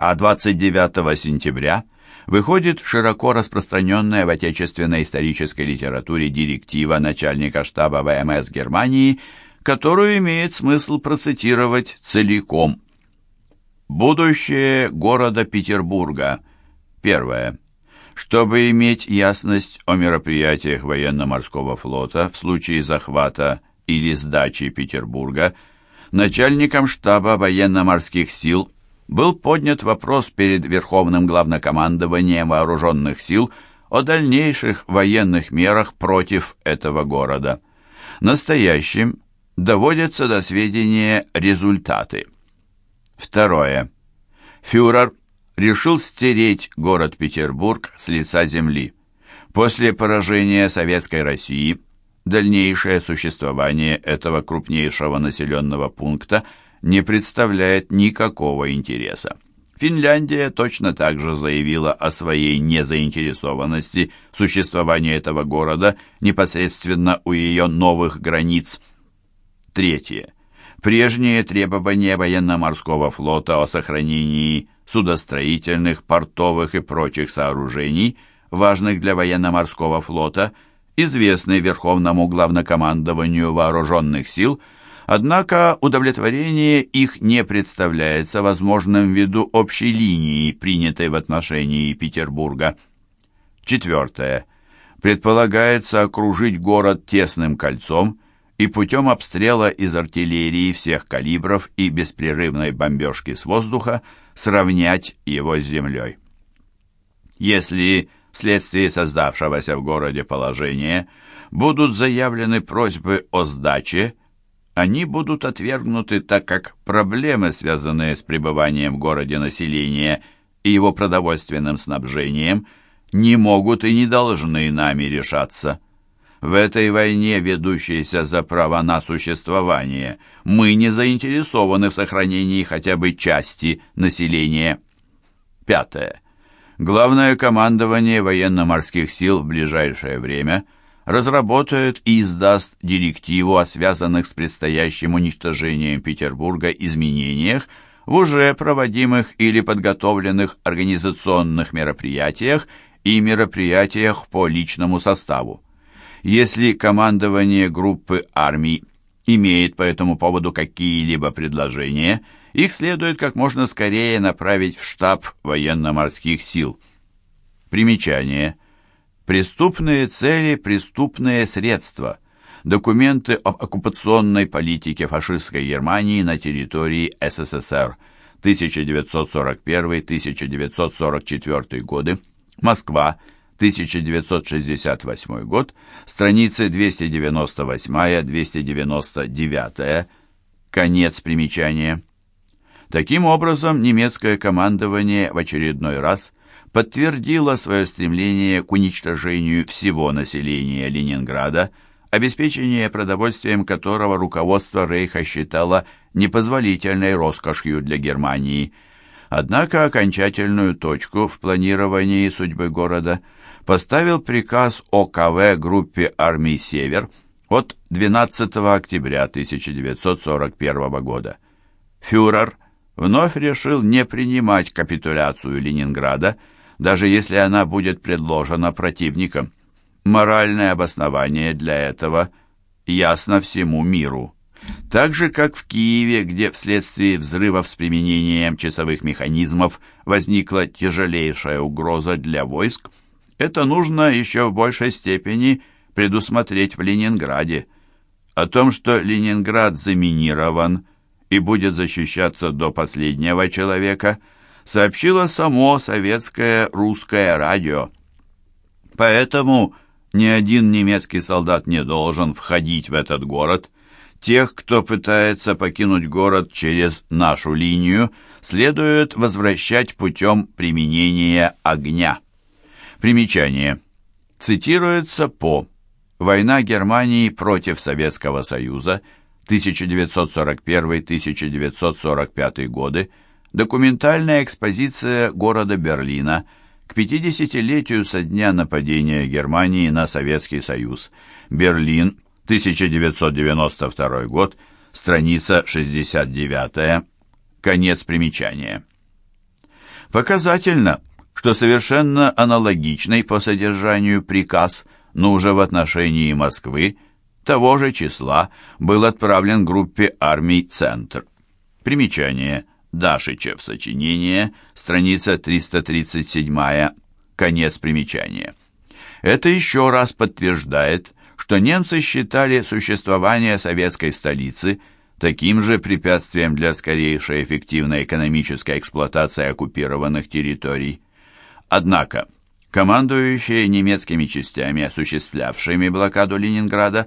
а 29 сентября выходит широко распространенная в отечественной исторической литературе директива начальника штаба ВМС Германии, которую имеет смысл процитировать целиком. Будущее города Петербурга. Первое. Чтобы иметь ясность о мероприятиях военно-морского флота в случае захвата или сдачи Петербурга, начальником штаба военно-морских сил был поднят вопрос перед Верховным главнокомандованием вооруженных сил о дальнейших военных мерах против этого города. Настоящим доводятся до сведения результаты. Второе. Фюрер решил стереть город Петербург с лица земли. После поражения Советской России дальнейшее существование этого крупнейшего населенного пункта – не представляет никакого интереса. Финляндия точно так же заявила о своей незаинтересованности в существовании этого города непосредственно у ее новых границ. Третье. Прежние требования военно-морского флота о сохранении судостроительных, портовых и прочих сооружений, важных для военно-морского флота, известны Верховному главнокомандованию вооруженных сил – Однако удовлетворение их не представляется возможным ввиду общей линии, принятой в отношении Петербурга. Четвертое. Предполагается окружить город тесным кольцом и путем обстрела из артиллерии всех калибров и беспрерывной бомбежки с воздуха сравнять его с землей. Если вследствие создавшегося в городе положения будут заявлены просьбы о сдаче, они будут отвергнуты, так как проблемы, связанные с пребыванием в городе населения и его продовольственным снабжением, не могут и не должны нами решаться. В этой войне, ведущейся за право на существование, мы не заинтересованы в сохранении хотя бы части населения. Пятое. Главное командование военно-морских сил в ближайшее время – разработает и издаст директиву о связанных с предстоящим уничтожением Петербурга изменениях в уже проводимых или подготовленных организационных мероприятиях и мероприятиях по личному составу. Если командование группы армий имеет по этому поводу какие-либо предложения, их следует как можно скорее направить в штаб военно-морских сил. Примечание. Преступные цели, преступные средства. Документы об оккупационной политике фашистской Германии на территории СССР. 1941-1944 годы. Москва. 1968 год. Страницы 298-299. Конец примечания. Таким образом, немецкое командование в очередной раз – подтвердила свое стремление к уничтожению всего населения Ленинграда, обеспечение продовольствием которого руководство Рейха считало непозволительной роскошью для Германии. Однако окончательную точку в планировании судьбы города поставил приказ ОКВ группе армий «Север» от 12 октября 1941 года. Фюрер вновь решил не принимать капитуляцию Ленинграда, даже если она будет предложена противником. Моральное обоснование для этого ясно всему миру. Так же, как в Киеве, где вследствие взрывов с применением часовых механизмов возникла тяжелейшая угроза для войск, это нужно еще в большей степени предусмотреть в Ленинграде. О том, что Ленинград заминирован и будет защищаться до последнего человека – сообщило само советское русское радио. Поэтому ни один немецкий солдат не должен входить в этот город. Тех, кто пытается покинуть город через нашу линию, следует возвращать путем применения огня. Примечание. Цитируется по «Война Германии против Советского Союза» 1941-1945 годы, Документальная экспозиция города Берлина к 50-летию со дня нападения Германии на Советский Союз. Берлин, 1992 год, страница 69, конец примечания. Показательно, что совершенно аналогичный по содержанию приказ, но уже в отношении Москвы, того же числа был отправлен группе армий «Центр». Примечание. Дашичев сочинение, страница 337, конец примечания. Это еще раз подтверждает, что немцы считали существование советской столицы таким же препятствием для скорейшей эффективной экономической эксплуатации оккупированных территорий. Однако, командующие немецкими частями, осуществлявшими блокаду Ленинграда,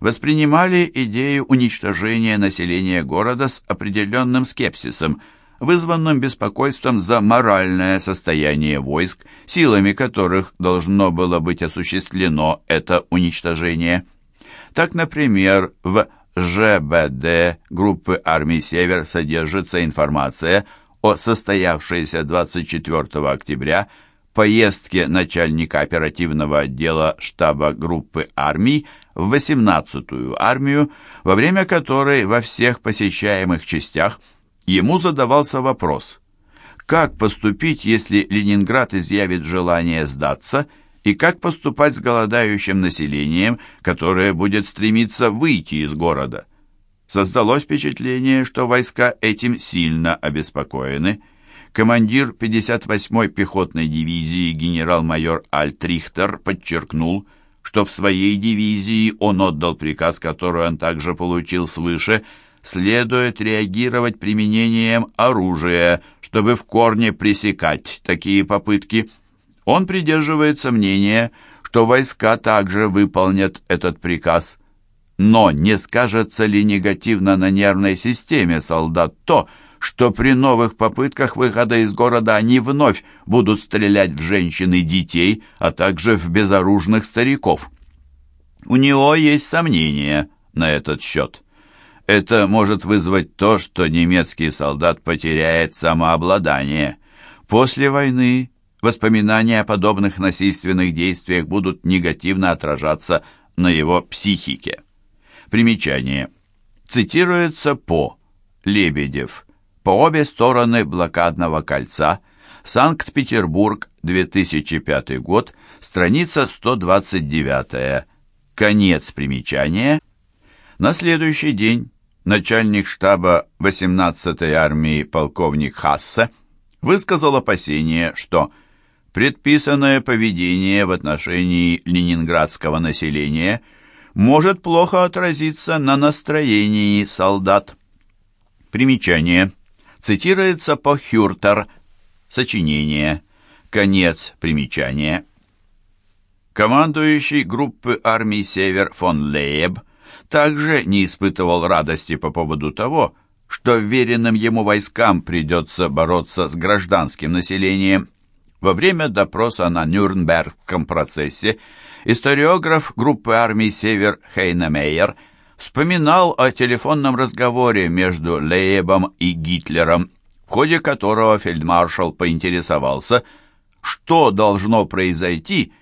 воспринимали идею уничтожения населения города с определенным скепсисом, вызванным беспокойством за моральное состояние войск, силами которых должно было быть осуществлено это уничтожение. Так, например, в ЖБД группы армий «Север» содержится информация о состоявшейся 24 октября поездке начальника оперативного отдела штаба группы армий в 18-ю армию, во время которой во всех посещаемых частях ему задавался вопрос, как поступить, если Ленинград изъявит желание сдаться, и как поступать с голодающим населением, которое будет стремиться выйти из города. Создалось впечатление, что войска этим сильно обеспокоены. Командир 58-й пехотной дивизии генерал-майор Альтрихтер подчеркнул, что в своей дивизии он отдал приказ, который он также получил свыше, следует реагировать применением оружия, чтобы в корне пресекать такие попытки. Он придерживается мнения, что войска также выполнят этот приказ. Но не скажется ли негативно на нервной системе солдат то, при новых попытках выхода из города они вновь будут стрелять в женщин и детей, а также в безоружных стариков. У него есть сомнения на этот счет. Это может вызвать то, что немецкий солдат потеряет самообладание. После войны воспоминания о подобных насильственных действиях будут негативно отражаться на его психике. Примечание. Цитируется по Лебедев – по обе стороны блокадного кольца, Санкт-Петербург, 2005 год, страница 129, конец примечания. На следующий день начальник штаба 18-й армии полковник Хассе высказал опасение, что предписанное поведение в отношении ленинградского населения может плохо отразиться на настроении солдат. Примечание. Цитируется по Хюртер, сочинение, конец примечания. Командующий группы армий «Север» фон Лейб также не испытывал радости по поводу того, что веренным ему войскам придется бороться с гражданским населением. Во время допроса на Нюрнбергском процессе историограф группы армий «Север» Хейнемейер – вспоминал о телефонном разговоре между Лейбом и Гитлером, в ходе которого фельдмаршал поинтересовался, что должно произойти,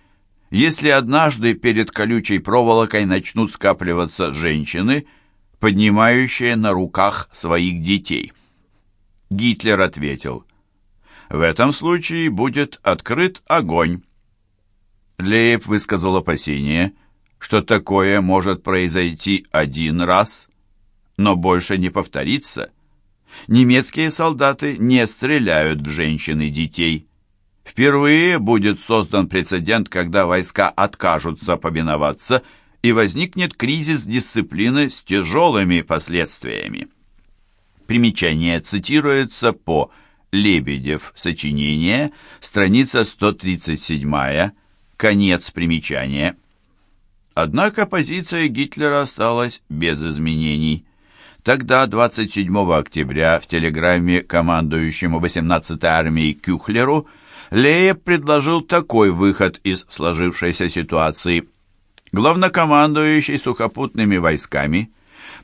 если однажды перед колючей проволокой начнут скапливаться женщины, поднимающие на руках своих детей. Гитлер ответил, «В этом случае будет открыт огонь». Лейб высказал опасение – что такое может произойти один раз, но больше не повторится. Немецкие солдаты не стреляют в женщин и детей. Впервые будет создан прецедент, когда войска откажутся повиноваться, и возникнет кризис дисциплины с тяжелыми последствиями. Примечание цитируется по Лебедев, сочинение, страница 137, конец примечания. Однако позиция Гитлера осталась без изменений. Тогда, 27 октября, в телеграмме командующему 18-й армией Кюхлеру, Леев предложил такой выход из сложившейся ситуации. Главнокомандующий сухопутными войсками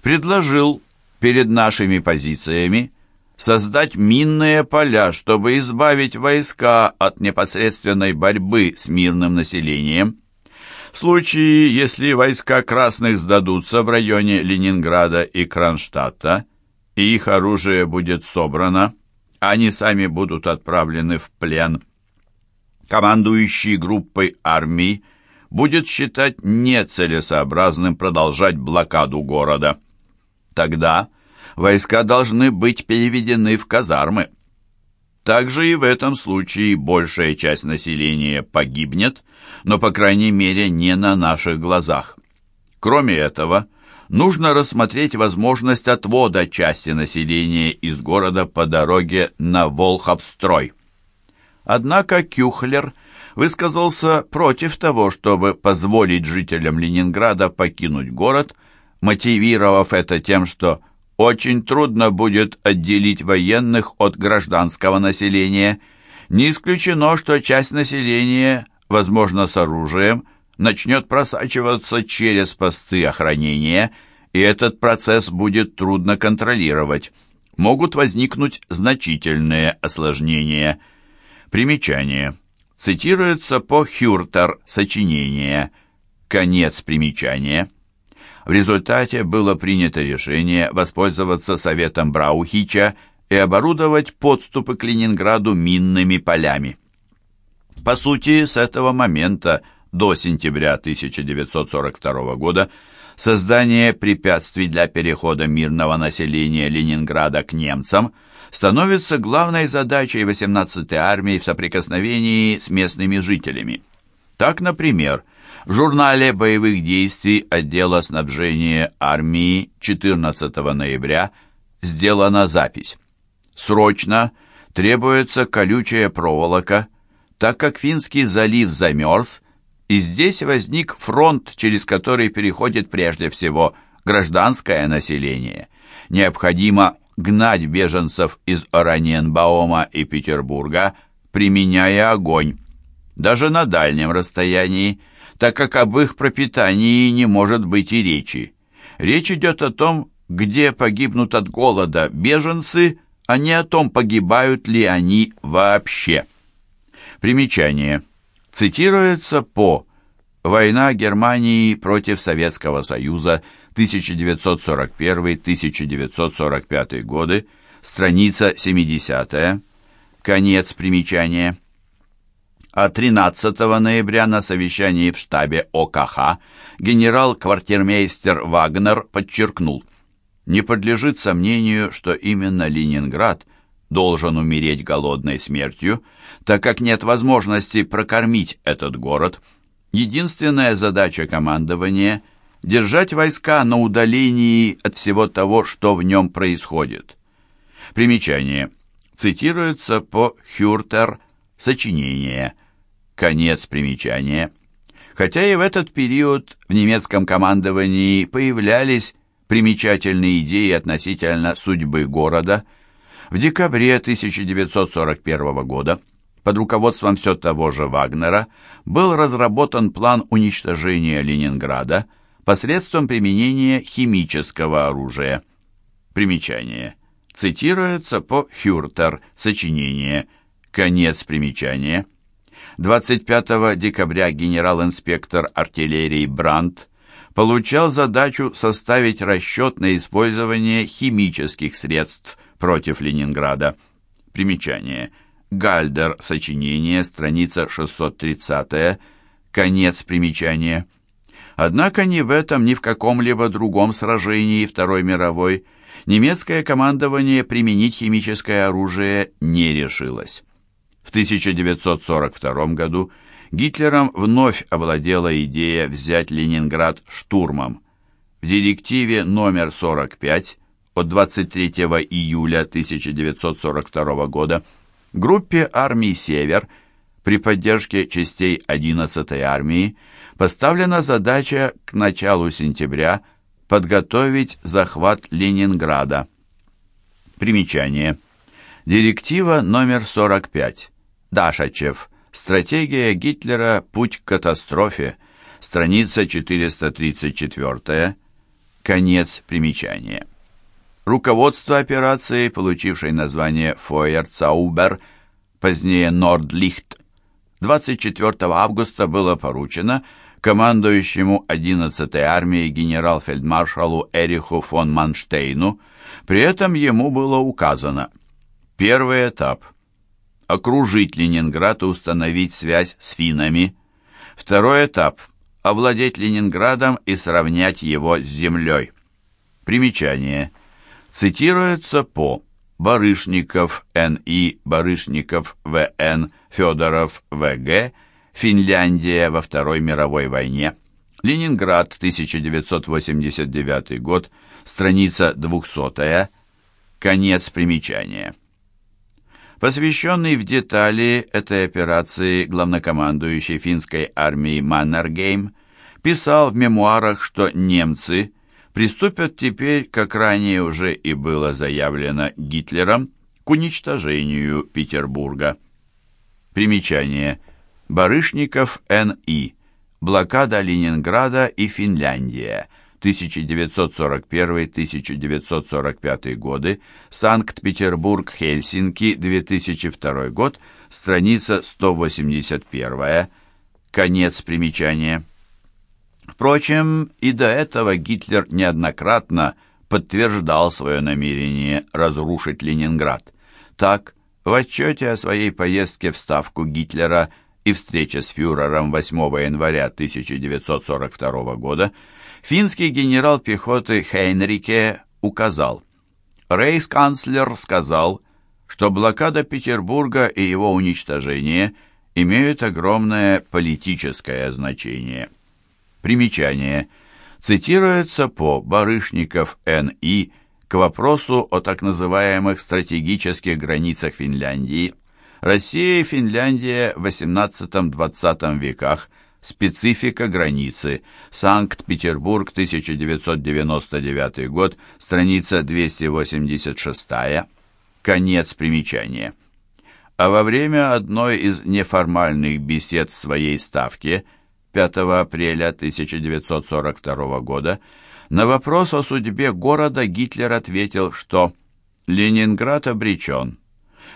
предложил перед нашими позициями создать минные поля, чтобы избавить войска от непосредственной борьбы с мирным населением. В случае, если войска красных сдадутся в районе Ленинграда и Кронштадта, и их оружие будет собрано, они сами будут отправлены в плен. Командующий группой армий будет считать нецелесообразным продолжать блокаду города. Тогда войска должны быть переведены в казармы. Также и в этом случае большая часть населения погибнет, но, по крайней мере, не на наших глазах. Кроме этого, нужно рассмотреть возможность отвода части населения из города по дороге на Волховстрой. Однако Кюхлер высказался против того, чтобы позволить жителям Ленинграда покинуть город, мотивировав это тем, что очень трудно будет отделить военных от гражданского населения. Не исключено, что часть населения, возможно, с оружием, начнет просачиваться через посты охранения, и этот процесс будет трудно контролировать. Могут возникнуть значительные осложнения. Примечание. Цитируется по Хюртер сочинение. Конец примечания. В результате было принято решение воспользоваться советом Браухича и оборудовать подступы к Ленинграду минными полями. По сути, с этого момента до сентября 1942 года создание препятствий для перехода мирного населения Ленинграда к немцам становится главной задачей 18-й армии в соприкосновении с местными жителями. Так, например, в журнале боевых действий отдела снабжения армии 14 ноября сделана запись. Срочно требуется колючая проволока, так как Финский залив замерз, и здесь возник фронт, через который переходит прежде всего гражданское население. Необходимо гнать беженцев из Ораниенбаума и Петербурга, применяя огонь. Даже на дальнем расстоянии – так как об их пропитании не может быть и речи. Речь идет о том, где погибнут от голода беженцы, а не о том, погибают ли они вообще. Примечание. Цитируется по «Война Германии против Советского Союза 1941-1945 годы», страница 70 конец примечания а 13 ноября на совещании в штабе ОКХ генерал-квартирмейстер Вагнер подчеркнул, не подлежит сомнению, что именно Ленинград должен умереть голодной смертью, так как нет возможности прокормить этот город. Единственная задача командования – держать войска на удалении от всего того, что в нем происходит. Примечание. Цитируется по Хюртер сочинение – Конец примечания. Хотя и в этот период в немецком командовании появлялись примечательные идеи относительно судьбы города, в декабре 1941 года под руководством все того же Вагнера был разработан план уничтожения Ленинграда посредством применения химического оружия. Примечание. Цитируется по Хюртер, сочинение, конец примечания. 25 декабря генерал-инспектор артиллерии Брандт получал задачу составить расчет на использование химических средств против Ленинграда. Примечание. Гальдер. Сочинение. Страница 630. Конец примечания. Однако ни в этом, ни в каком-либо другом сражении Второй мировой немецкое командование применить химическое оружие не решилось. В 1942 году Гитлером вновь овладела идея взять Ленинград штурмом. В директиве номер 45 от 23 июля 1942 года группе армий «Север» при поддержке частей 11-й армии поставлена задача к началу сентября подготовить захват Ленинграда. Примечание. Директива номер 45. Дашачев. Стратегия Гитлера «Путь к катастрофе». Страница 434. Конец примечания. Руководство операции, получившей название Фойерцаубер, позднее Нордлихт, 24 августа было поручено командующему 11-й армией генерал-фельдмаршалу Эриху фон Манштейну. При этом ему было указано – Первый этап. Окружить Ленинград и установить связь с финнами. Второй этап. Овладеть Ленинградом и сравнять его с землей. Примечание. Цитируется по Барышников Н.И., Барышников В.Н., Федоров В.Г., Финляндия во Второй мировой войне, Ленинград, 1989 год, страница 200 конец примечания. Посвященный в детали этой операции главнокомандующий финской армии Маннергейм писал в мемуарах, что немцы приступят теперь, как ранее уже и было заявлено Гитлером, к уничтожению Петербурга. Примечание. Барышников Н.И. Блокада Ленинграда и Финляндия. 1941-1945 годы. Санкт-Петербург, Хельсинки, 2002 год. Страница 181. Конец примечания. Впрочем, и до этого Гитлер неоднократно подтверждал свое намерение разрушить Ленинград. Так, в отчете о своей поездке в Ставку Гитлера и встрече с фюрером 8 января 1942 года финский генерал пехоты Хейнрике указал, рейхсканцлер сказал, что блокада Петербурга и его уничтожение имеют огромное политическое значение. Примечание. Цитируется по Барышников Н.И к вопросу о так называемых стратегических границах Финляндии. Россия и Финляндия в XVIII-XX веках. Специфика границы. Санкт-Петербург, 1999 год, страница 286. Конец примечания. А во время одной из неформальных бесед в своей ставке 5 апреля 1942 года на вопрос о судьбе города Гитлер ответил, что «Ленинград обречен.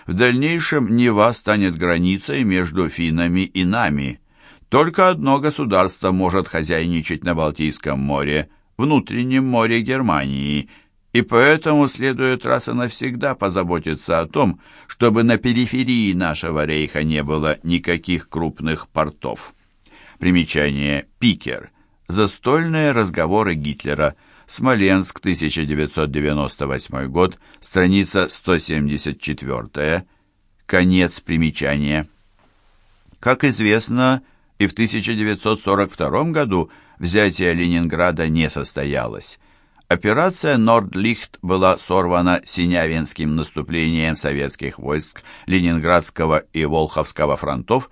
В дальнейшем Нева станет границей между финнами и нами. Только одно государство может хозяйничать на Балтийском море, внутреннем море Германии, и поэтому следует раз и навсегда позаботиться о том, чтобы на периферии нашего рейха не было никаких крупных портов». Примечание «Пикер» Застольные разговоры Гитлера. Смоленск, 1998 год, страница 174. Конец примечания. Как известно, и в 1942 году взятие Ленинграда не состоялось. Операция «Нордлихт» была сорвана Синявинским наступлением советских войск Ленинградского и Волховского фронтов,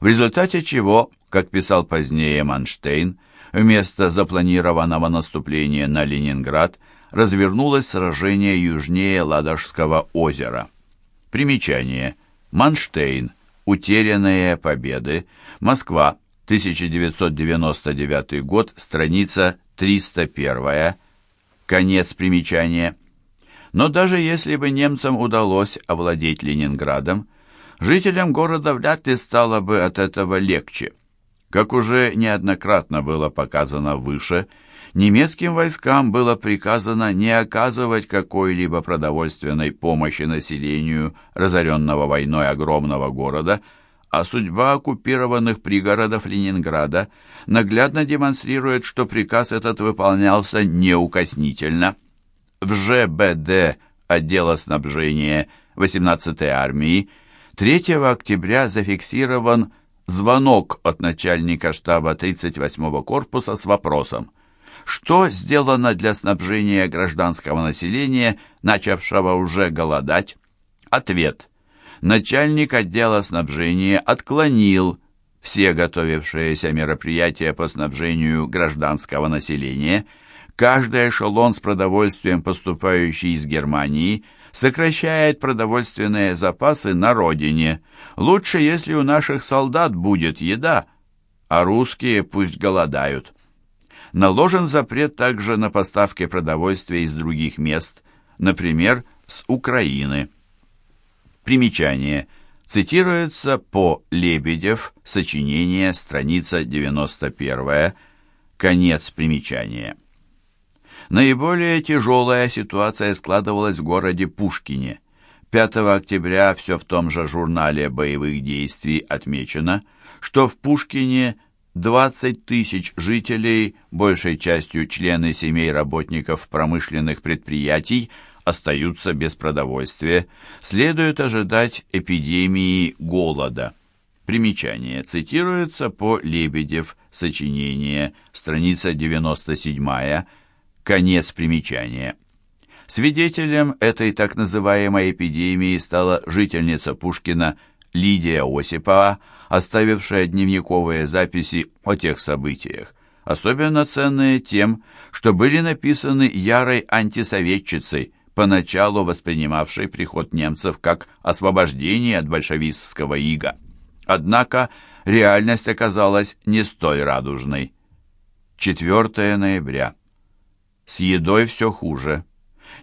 в результате чего, как писал позднее Манштейн, Вместо запланированного наступления на Ленинград развернулось сражение южнее Ладожского озера. Примечание. Манштейн. Утерянные победы. Москва. 1999 год. Страница 301. Конец примечания. Но даже если бы немцам удалось овладеть Ленинградом, жителям города вряд ли стало бы от этого легче. Как уже неоднократно было показано выше, немецким войскам было приказано не оказывать какой-либо продовольственной помощи населению разоренного войной огромного города, а судьба оккупированных пригородов Ленинграда наглядно демонстрирует, что приказ этот выполнялся неукоснительно. В ЖБД отдела снабжения 18-й армии 3 октября зафиксирован звонок от начальника штаба 38-го корпуса с вопросом «Что сделано для снабжения гражданского населения, начавшего уже голодать?» Ответ Начальник отдела снабжения отклонил все готовившиеся мероприятия по снабжению гражданского населения. Каждый эшелон с продовольствием, поступающий из Германии – сокращает продовольственные запасы на родине. Лучше, если у наших солдат будет еда, а русские пусть голодают. Наложен запрет также на поставки продовольствия из других мест, например, с Украины. Примечание. Цитируется по Лебедев, сочинение, страница 91, конец примечания. Наиболее тяжелая ситуация складывалась в городе Пушкине. 5 октября все в том же журнале боевых действий отмечено, что в Пушкине 20 тысяч жителей, большей частью члены семей работников промышленных предприятий, остаются без продовольствия, следует ожидать эпидемии голода. Примечание цитируется по Лебедев, сочинение, страница 97, конец примечания. Свидетелем этой так называемой эпидемии стала жительница Пушкина Лидия Осипова, оставившая дневниковые записи о тех событиях, особенно ценные тем, что были написаны ярой антисоветчицей, поначалу воспринимавшей приход немцев как освобождение от большевистского ига. Однако реальность оказалась не столь радужной. 4 ноября. С едой все хуже.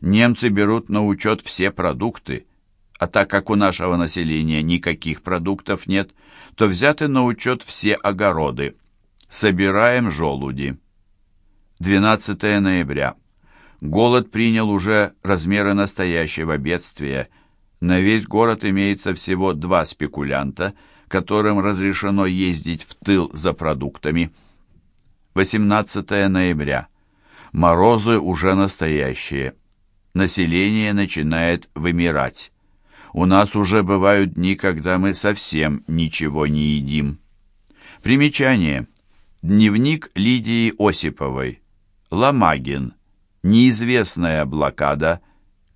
Немцы берут на учет все продукты, а так как у нашего населения никаких продуктов нет, то взяты на учет все огороды. Собираем желуди. 12 ноября. Голод принял уже размеры настоящего бедствия. На весь город имеется всего два спекулянта, которым разрешено ездить в тыл за продуктами. 18 ноября. Морозы уже настоящие. Население начинает вымирать. У нас уже бывают дни, когда мы совсем ничего не едим. Примечание. Дневник Лидии Осиповой. Ломагин. Неизвестная блокада.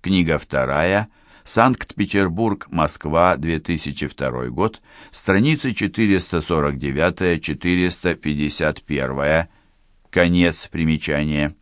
Книга вторая. Санкт-Петербург, Москва, 2002 год. Страницы 449-451. Конец примечания.